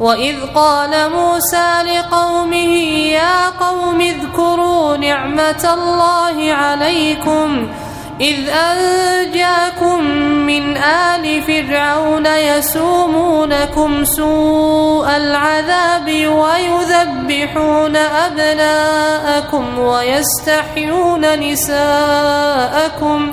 وإذ قال موسى لقومه يا قوم اذكروا نعمة الله عليكم إذ أنجاكم من آل فرعون يسومونكم سوء العذاب ويذبحون أبناءكم ويستحيون نساءكم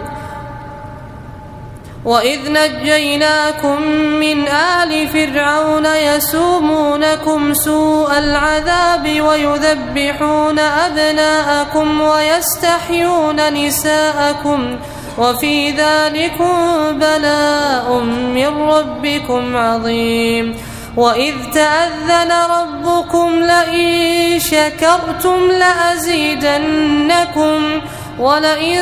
وإذ نجيناكم من آل فرعون يسومونكم سوء العذاب ويذبحون أبناءكم ويستحيون نساءكم وفي ذلكم بلاء من ربكم عظيم وإذ تأذن ربكم لئن شكرتم لأزيدنكم ولئن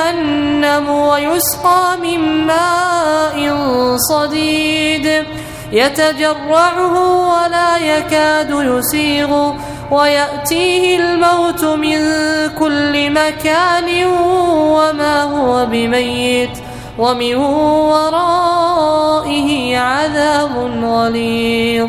جهنم ويسقى من ماء صديد. يتجرعه ولا يكاد يسيغ ويأتيه الموت من كل مكان وما هو بميت. ومن ورائه عذاب غليظ.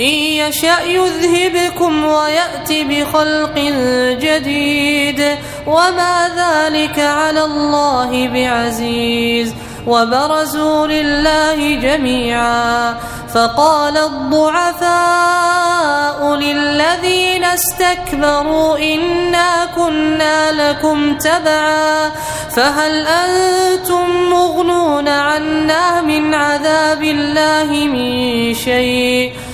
إن يشأ يذهبكم ويأتي بخلق جديد. وما ذلك على الله بعزيز. وبرزوا لله جميعا. فقال الضعفاء للذين استكبروا إنا كنا لكم تبعا. فهل أنتم مغنون عنا من عذاب الله من شيء؟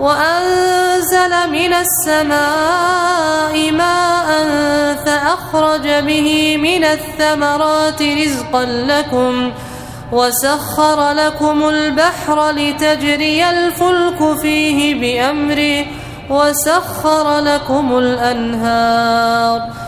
وأنزل من السماء ماء فأخرج به من الثمرات رزقا لكم وسخر لكم البحر لتجري الفلك فيه بأمره وسخر لكم الأنهار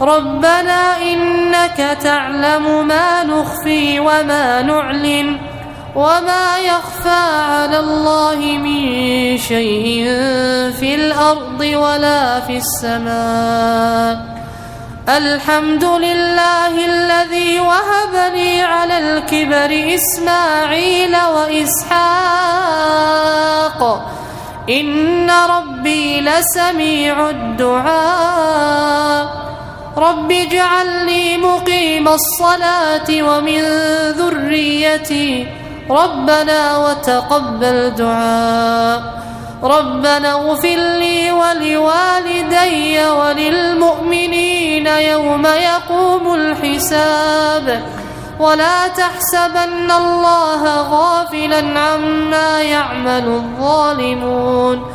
ربنا إنك تعلم ما نخفي وما نعلن وما يخفى على الله من شيء في الأرض ولا في السماء. الحمد لله الذي وهب لي على الكبر إسماعيل وإسحاق. إن ربي لسميع الدعاء. رب اجعلني مقيم الصلاة ومن ذريتي ربنا وتقبل دعاء. ربنا اغفر لي ولوالدي وللمؤمنين يوم يقوم الحساب. ولا تحسبن الله غافلا عما يعمل الظالمون.